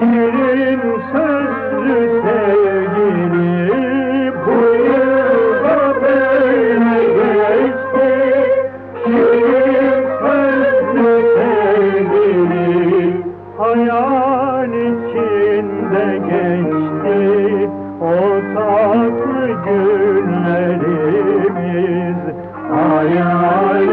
şirin sözlü sevgili bu yılda böyle geçti. Şirin sözlü sevgili hayal içinde geçti. O tatlı günlerimiz hayal